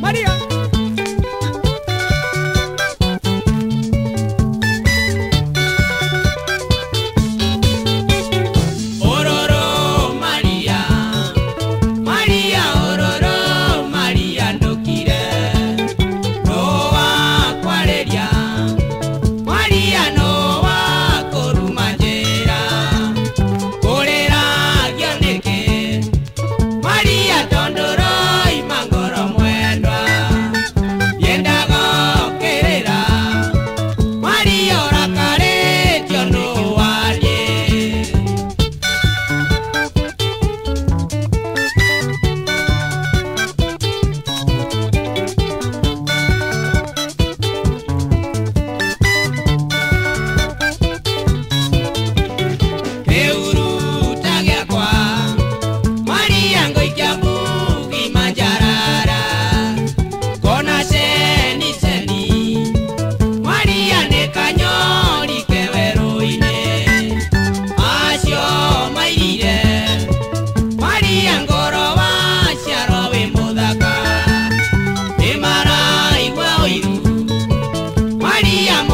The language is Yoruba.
María, María. am.